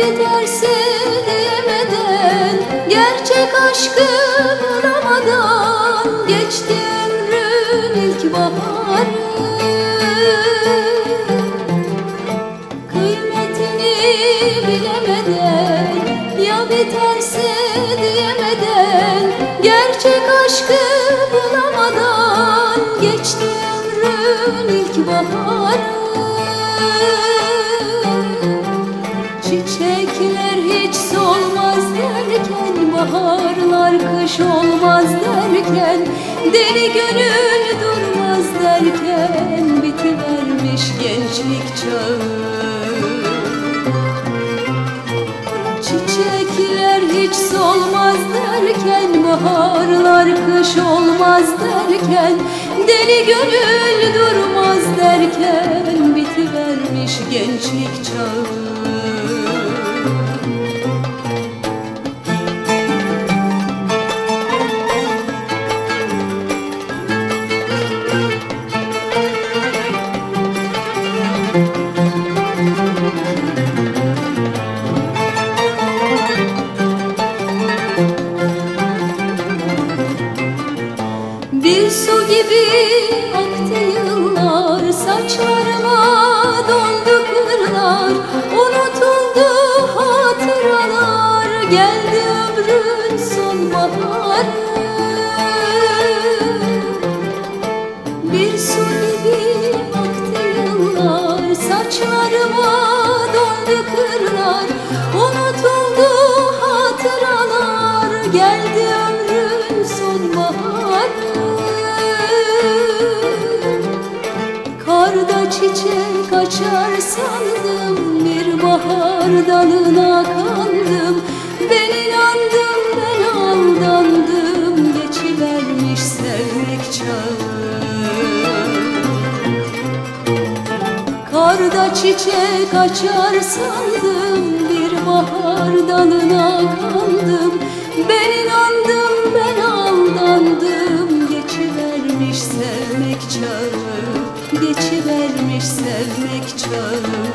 biter sevdiyemeden Gerçek aşkı bulamadan Geçti ömrün ilk baharı. Kıymetini bilemeden Ya biter sevdiyemeden Baharlar kış olmaz derken Deli gönül durmaz derken Bitivermiş gençlik çağı. Çiçekler hiç solmaz derken Baharlar kış olmaz derken Deli gönül durmaz derken Bitivermiş gençlik çağı gibi aktı yıllar Saçlarıma dondu kırlar Unutuldu hatıralar Geldi ömrün sonbaharı. Bir su gibi aktı yıllar Saçlarıma dondu kırlar Unutuldu hatıralar Geldi çiçek açar sandım Bir bahar dalına kandım. Ben inandım ben aldandım Geçivermiş sevmek çağı. Karda çiçek açar sandım Bir bahar dalına kandım love.